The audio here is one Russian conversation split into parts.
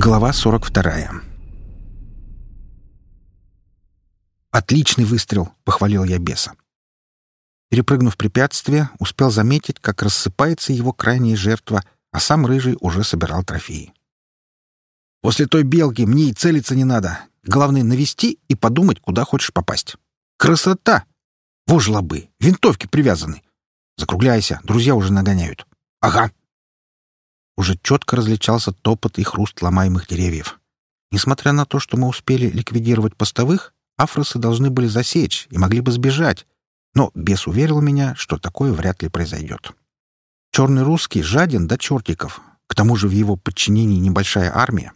Глава 42 «Отличный выстрел!» — похвалил я беса. Перепрыгнув препятствие, успел заметить, как рассыпается его крайняя жертва, а сам Рыжий уже собирал трофеи. «После той белки мне и целиться не надо. Главное — навести и подумать, куда хочешь попасть. Красота! Во жлобы! Винтовки привязаны! Закругляйся, друзья уже нагоняют. Ага!» Уже четко различался топот и хруст ломаемых деревьев. Несмотря на то, что мы успели ликвидировать постовых, афросы должны были засечь и могли бы сбежать. Но бес уверил меня, что такое вряд ли произойдет. Черный русский жаден до чертиков. К тому же в его подчинении небольшая армия.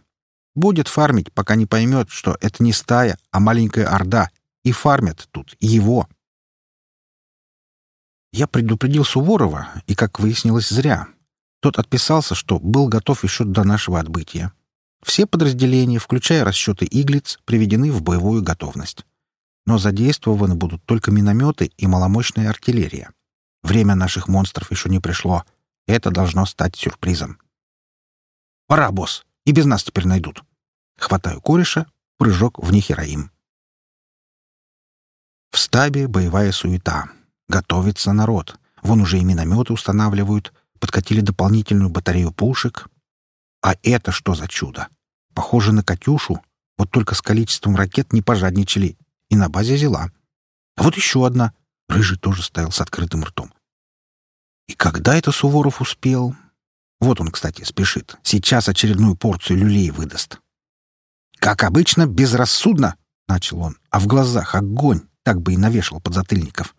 Будет фармить, пока не поймет, что это не стая, а маленькая орда. И фармят тут его. Я предупредил Суворова, и, как выяснилось, зря. Тот отписался, что был готов еще до нашего отбытия. Все подразделения, включая расчеты иглиц, приведены в боевую готовность. Но задействованы будут только минометы и маломощная артиллерия. Время наших монстров еще не пришло. Это должно стать сюрпризом. «Пора, босс! И без нас теперь найдут!» Хватаю кореша, прыжок в Нихераим. В стабе боевая суета. Готовится народ. Вон уже и минометы устанавливают — подкатили дополнительную батарею пушек. А это что за чудо? Похоже на «Катюшу», вот только с количеством ракет не пожадничали, и на базе взяла. А вот еще одна. Рыжий тоже стоял с открытым ртом. И когда это Суворов успел? Вот он, кстати, спешит. Сейчас очередную порцию люлей выдаст. «Как обычно, безрассудно!» — начал он, а в глазах огонь, так бы и навешал подзатыльников.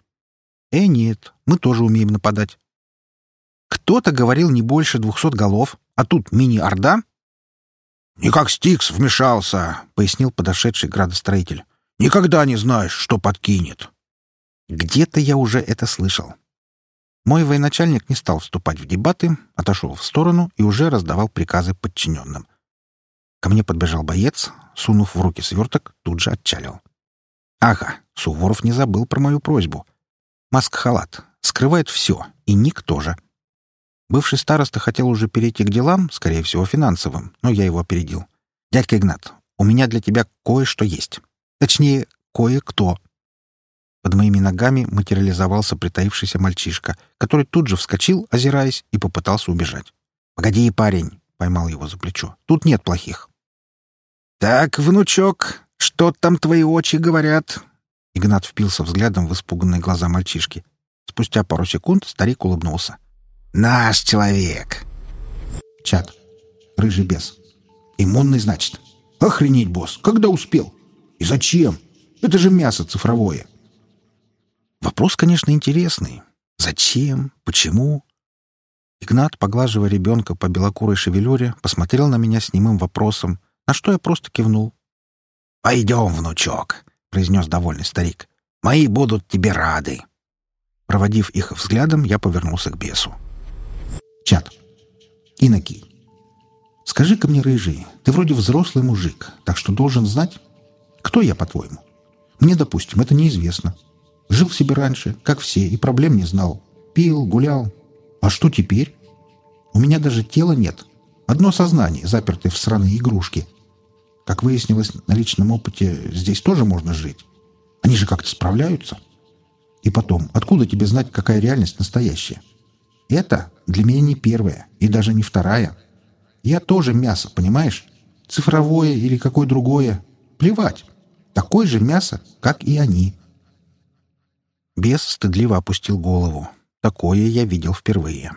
«Э, нет, мы тоже умеем нападать. Кто-то говорил не больше двухсот голов, а тут мини-орда. «Не как Стикс вмешался», — пояснил подошедший градостроитель. «Никогда не знаешь, что подкинет». Где-то я уже это слышал. Мой военачальник не стал вступать в дебаты, отошел в сторону и уже раздавал приказы подчиненным. Ко мне подбежал боец, сунув в руки сверток, тут же отчалил. Ага, Суворов не забыл про мою просьбу. Маск-халат. Скрывает все, и ник тоже. Бывший староста хотел уже перейти к делам, скорее всего, финансовым, но я его опередил. «Дядька Игнат, у меня для тебя кое-что есть. Точнее, кое-кто». Под моими ногами материализовался притаившийся мальчишка, который тут же вскочил, озираясь, и попытался убежать. «Погоди, парень!» — поймал его за плечо. «Тут нет плохих». «Так, внучок, что там твои очи говорят?» Игнат впился взглядом в испуганные глаза мальчишки. Спустя пару секунд старик улыбнулся. Наш человек. Чат. Рыжий бес. Иммунный, значит. Охренеть, босс. Когда успел? И зачем? Это же мясо цифровое. Вопрос, конечно, интересный. Зачем? Почему? Игнат, поглаживая ребенка по белокурой шевелюре, посмотрел на меня с немым вопросом, на что я просто кивнул. «Пойдем, внучок», — произнес довольный старик. «Мои будут тебе рады». Проводив их взглядом, я повернулся к бесу. Чат. Инокий. Скажи-ка мне, рыжий, ты вроде взрослый мужик, так что должен знать, кто я, по-твоему? Мне, допустим, это неизвестно. Жил себе раньше, как все, и проблем не знал. Пил, гулял. А что теперь? У меня даже тела нет. Одно сознание, запертое в сраные игрушки. Как выяснилось на личном опыте, здесь тоже можно жить. Они же как-то справляются. И потом, откуда тебе знать, какая реальность настоящая? Это для меня не первая и даже не вторая. Я тоже мясо, понимаешь? Цифровое или какое другое. Плевать. Такое же мясо, как и они. Бес стыдливо опустил голову. Такое я видел впервые.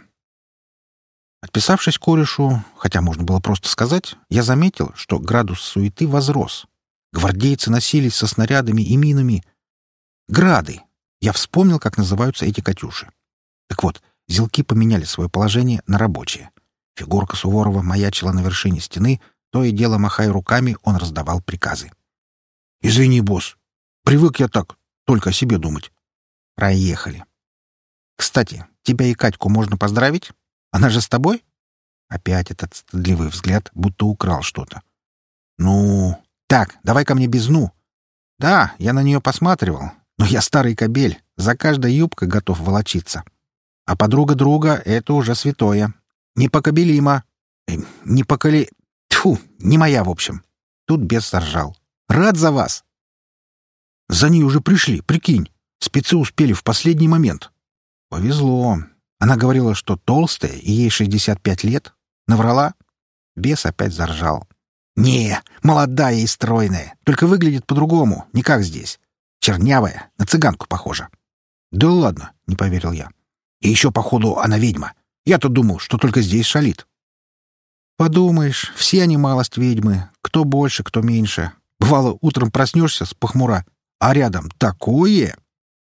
Отписавшись корешу, хотя можно было просто сказать, я заметил, что градус суеты возрос. Гвардейцы носились со снарядами и минами. Грады. Я вспомнил, как называются эти «катюши». Так вот, Зелки поменяли свое положение на рабочее. Фигурка Суворова маячила на вершине стены, то и дело махая руками, он раздавал приказы. «Извини, босс. Привык я так, только о себе думать». «Проехали. Кстати, тебя и Катьку можно поздравить? Она же с тобой?» Опять этот стыдливый взгляд, будто украл что-то. «Ну, так, давай ко мне без «ну». Да, я на нее посматривал, но я старый кобель, за каждой юбкой готов волочиться. А подруга друга — это уже святое. Непокобелимо. Э, непоколи... Тьфу, не моя, в общем. Тут бес заржал. Рад за вас. За ней уже пришли, прикинь. Спецы успели в последний момент. Повезло. Она говорила, что толстая, и ей 65 лет. Наврала? Бес опять заржал. «Не, молодая и стройная, только выглядит по-другому, не как здесь. Чернявая, на цыганку похожа». «Да ладно», — не поверил я. «И еще, походу, она ведьма. Я-то думал, что только здесь шалит». «Подумаешь, все они малость ведьмы, кто больше, кто меньше. Бывало, утром проснешься с похмура, а рядом такое...»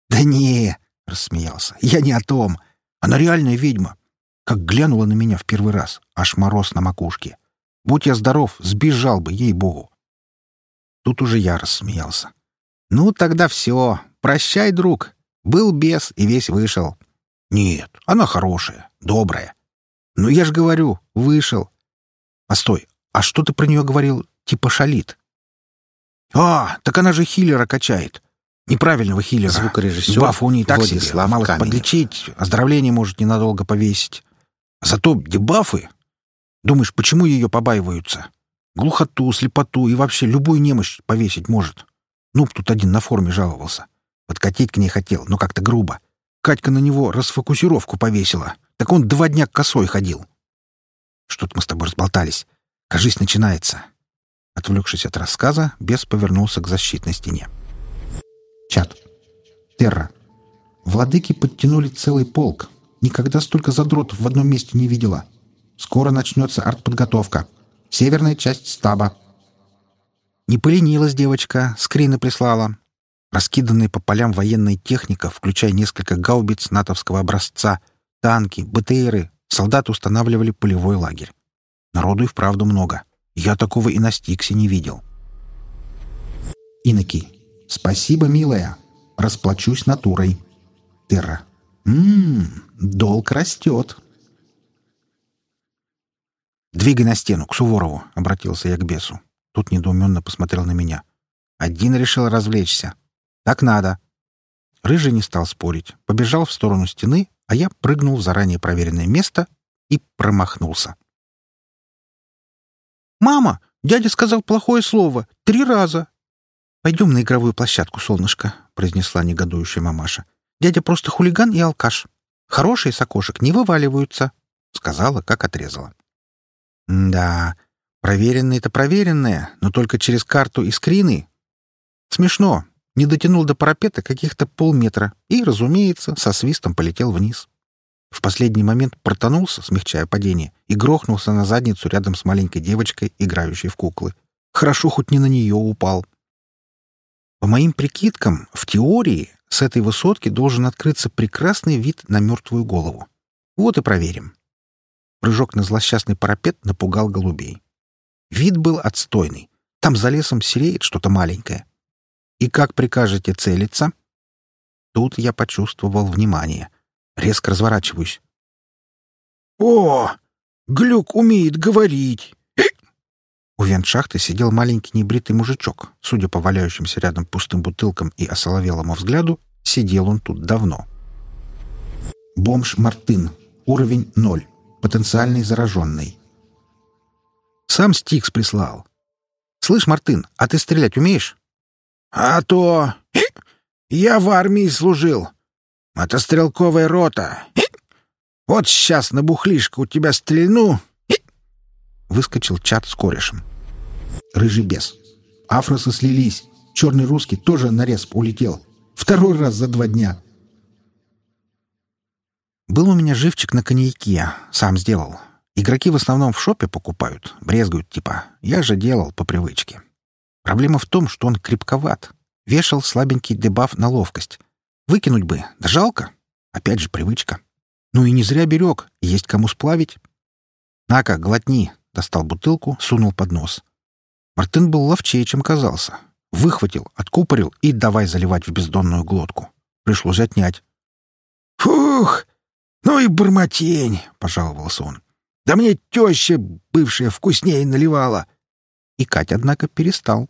«Да не!» — рассмеялся. «Я не о том. Она реальная ведьма. Как глянула на меня в первый раз, аж мороз на макушке. Будь я здоров, сбежал бы, ей-богу. Тут уже я рассмеялся. «Ну, тогда все. Прощай, друг. Был бес и весь вышел». «Нет, она хорошая, добрая». «Ну, я же говорю, вышел». «Постой, а что ты про нее говорил? Типа шалит?» «А, так она же хиллера качает. Неправильного хиллера. Звукорежиссер Баф у ней так себе. Каменев. подлечить, оздоровление может ненадолго повесить. Зато дебафы Думаешь, почему ее побаиваются? Глухоту, слепоту и вообще любую немощь повесить может. Ну, тут один на форуме жаловался. Подкатить к ней хотел, но как-то грубо. Катька на него расфокусировку повесила. Так он два дня косой ходил. Что-то мы с тобой разболтались. Кажись, начинается. Отвлекшись от рассказа, бес повернулся к защитной стене. Чат. Терра. Владыки подтянули целый полк. Никогда столько задротов в одном месте не видела. Скоро начнется артподготовка. Северная часть стаба. Не поленилась девочка, скрины прислала. Раскиданная по полям военная техника, включая несколько гаубиц натовского образца, танки, БТРы, солдаты устанавливали полевой лагерь. Народу и вправду много. Я такого и на Стиксе не видел. Иноки. Спасибо, милая. Расплачусь натурой. Терра. Ммм, долг растет. «Двигай на стену, к Суворову», — обратился я к бесу. Тут недоуменно посмотрел на меня. «Один решил развлечься. Так надо». Рыжий не стал спорить, побежал в сторону стены, а я прыгнул в заранее проверенное место и промахнулся. «Мама, дядя сказал плохое слово. Три раза». «Пойдем на игровую площадку, солнышко», — произнесла негодующая мамаша. «Дядя просто хулиган и алкаш. Хорошие с окошек не вываливаются», — сказала, как отрезала. Да, проверенное-то проверенное, но только через карту и скрины. Смешно. Не дотянул до парапета каких-то полметра и, разумеется, со свистом полетел вниз. В последний момент протонулся, смягчая падение, и грохнулся на задницу рядом с маленькой девочкой, играющей в куклы. Хорошо хоть не на нее упал. По моим прикидкам, в теории с этой высотки должен открыться прекрасный вид на мертвую голову. Вот и проверим. Прыжок на злосчастный парапет напугал голубей. Вид был отстойный. Там за лесом сереет что-то маленькое. И как прикажете целиться? Тут я почувствовал внимание. Резко разворачиваюсь. «О! Глюк умеет говорить!» У вентшахты сидел маленький небритый мужичок. Судя по валяющимся рядом пустым бутылкам и осоловелому взгляду, сидел он тут давно. Бомж Мартын. Уровень ноль. Потенциальный зараженный. Сам Стикс прислал. «Слышь, Мартын, а ты стрелять умеешь?» А то... Я в армии служил. Мотострелковая рота. Вот сейчас на бухлишко у тебя стрельну. Выскочил чат с корешем. Рыжий бес. Афросы слились. Черный русский тоже на респ улетел. Второй раз за два дня. Был у меня живчик на коньяке. Сам сделал. Игроки в основном в шопе покупают. Брезгуют типа. Я же делал по привычке. Проблема в том, что он крепковат. Вешал слабенький дебаф на ловкость. Выкинуть бы, да жалко. Опять же привычка. Ну и не зря берег, есть кому сплавить. «На-ка, глотни!» — достал бутылку, сунул под нос. Мартын был ловчее, чем казался. Выхватил, откупорил и давай заливать в бездонную глотку. Пришлось отнять. «Фух! Ну и бормотень!» — пожаловался он. «Да мне теща бывшая вкуснее наливала!» И Кать, однако, перестал.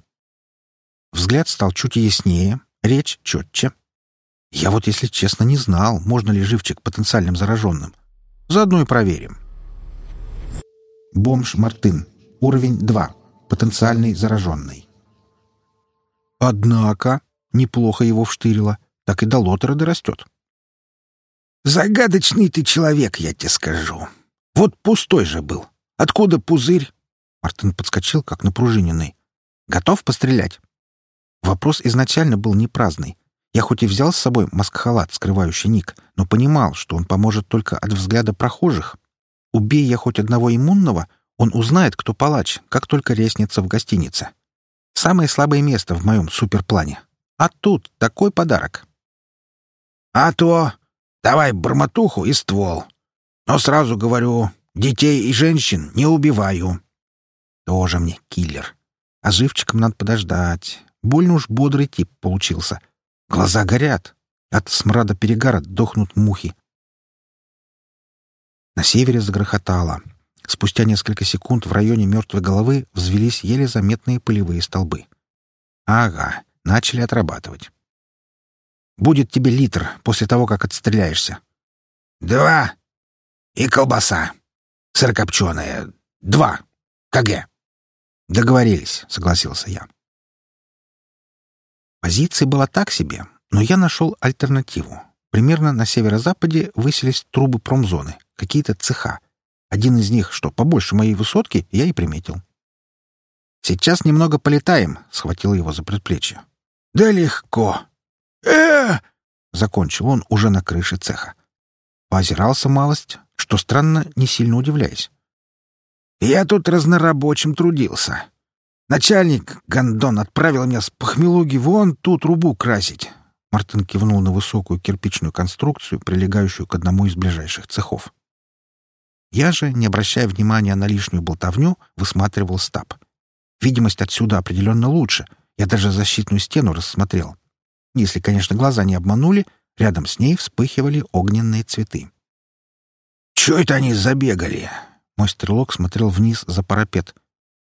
Взгляд стал чуть яснее, речь четче. Я вот, если честно, не знал, можно ли живчик потенциальным зараженным. Заодно и проверим. Бомж Мартын. Уровень 2. Потенциальный зараженный. Однако, неплохо его вштырило, так и до лотера дорастет. «Загадочный ты человек, я тебе скажу. Вот пустой же был. Откуда пузырь?» Мартин подскочил, как напружиненный. «Готов пострелять?» Вопрос изначально был не праздный. Я хоть и взял с собой маск-халат, скрывающий ник, но понимал, что он поможет только от взгляда прохожих. Убей я хоть одного иммунного, он узнает, кто палач, как только резнится в гостинице. Самое слабое место в моем суперплане. А тут такой подарок. «А то! Давай бормотуху и ствол. Но сразу говорю, детей и женщин не убиваю». Тоже мне киллер. А живчиком надо подождать. Больно уж бодрый тип получился. Глаза горят. От смрада перегара дохнут мухи. На севере загрохотало. Спустя несколько секунд в районе мертвой головы взвелись еле заметные пылевые столбы. Ага, начали отрабатывать. «Будет тебе литр после того, как отстреляешься». «Два. И колбаса. Сырокопченая. Два. КГ». «Договорились», — согласился я. Позиция была так себе, но я нашел альтернативу. Примерно на северо-западе высились трубы промзоны, какие-то цеха. Один из них, что побольше моей высотки, я и приметил. «Сейчас немного полетаем», — схватил его за предплечье. «Да легко!» э закончил он уже на крыше цеха. Поозирался малость, что странно, не сильно удивляясь. «Я тут разнорабочим трудился. Начальник, гондон, отправил меня с похмелуги вон ту трубу красить. Мартин кивнул на высокую кирпичную конструкцию, прилегающую к одному из ближайших цехов. Я же, не обращая внимания на лишнюю болтовню, высматривал стаб. Видимость отсюда определенно лучше. Я даже защитную стену рассмотрел. Если, конечно, глаза не обманули, рядом с ней вспыхивали огненные цветы. «Чё это они забегали?» Мой стрелок смотрел вниз за парапет.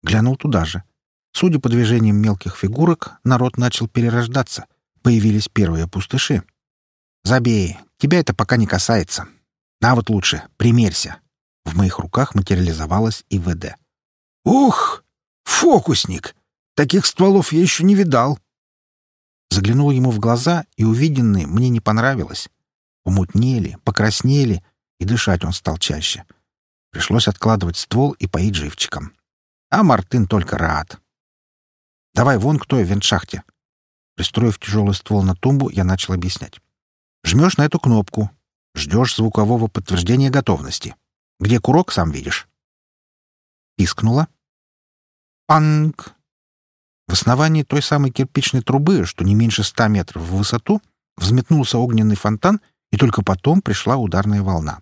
Глянул туда же. Судя по движениям мелких фигурок, народ начал перерождаться. Появились первые пустыши. «Забей, тебя это пока не касается. На вот лучше, примерься». В моих руках материализовалась ИВД. «Ух! Фокусник! Таких стволов я еще не видал!» Заглянул ему в глаза, и увиденное мне не понравилось. Умутнели, покраснели, и дышать он стал чаще. Пришлось откладывать ствол и поить живчиком. А Мартын только рад. Давай вон к той вентшахте. Пристроив тяжелый ствол на тумбу, я начал объяснять. Жмешь на эту кнопку. Ждешь звукового подтверждения готовности. Где курок, сам видишь. Пискнула. Панк! В основании той самой кирпичной трубы, что не меньше ста метров в высоту, взметнулся огненный фонтан, и только потом пришла ударная волна.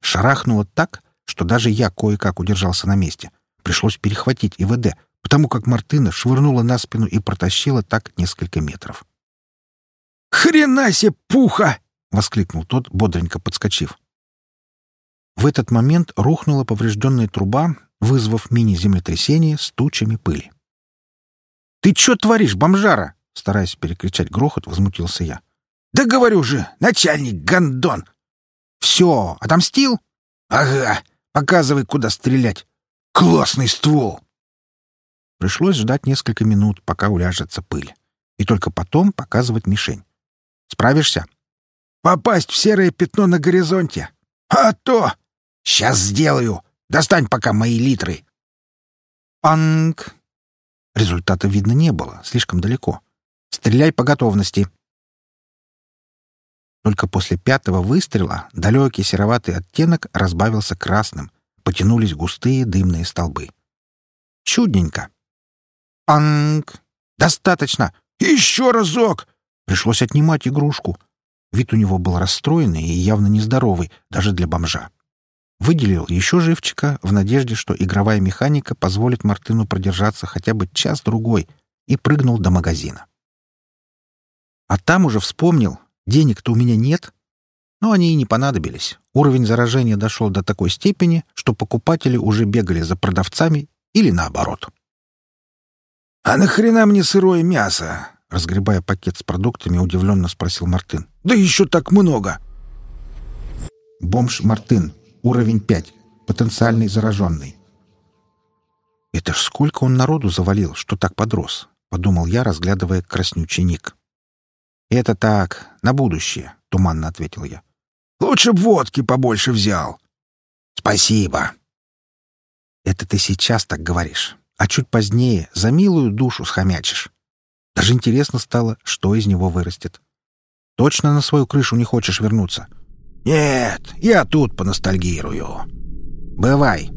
Шарахнуло так, что даже я кое-как удержался на месте. Пришлось перехватить ИВД, потому как Мартына швырнула на спину и протащила так несколько метров. «Хрена себе пуха!» — воскликнул тот, бодренько подскочив. В этот момент рухнула поврежденная труба, вызвав мини-землетрясение с тучами пыли. «Ты что творишь, бомжара?» — стараясь перекричать грохот, возмутился я. «Да говорю же, начальник гондон!» «Все, отомстил?» «Ага, показывай, куда стрелять. Классный ствол!» Пришлось ждать несколько минут, пока уляжется пыль. И только потом показывать мишень. Справишься? Попасть в серое пятно на горизонте. А то! Сейчас сделаю. Достань пока мои литры. Панк. Результата видно не было, слишком далеко. Стреляй по готовности. Только после пятого выстрела далекий сероватый оттенок разбавился красным. Потянулись густые дымные столбы. Чудненько. Анг! Достаточно! Еще разок!» Пришлось отнимать игрушку. Вид у него был расстроенный и явно нездоровый, даже для бомжа. Выделил еще живчика в надежде, что игровая механика позволит Мартыну продержаться хотя бы час-другой, и прыгнул до магазина. А там уже вспомнил, денег-то у меня нет. Но они и не понадобились. Уровень заражения дошел до такой степени, что покупатели уже бегали за продавцами или наоборот. «А нахрена мне сырое мясо?» Разгребая пакет с продуктами, удивленно спросил Мартын. «Да еще так много!» Бомж Мартын. Уровень 5. Потенциальный зараженный. Это ж сколько он народу завалил, что так подрос, — подумал я, разглядывая краснючий ник. «Это так, на будущее», — туманно ответил я. «Лучше б водки побольше взял». «Спасибо». «Это ты сейчас так говоришь, а чуть позднее за милую душу схомячишь. Даже интересно стало, что из него вырастет. Точно на свою крышу не хочешь вернуться?» «Нет, я тут поностальгирую». «Бывай»,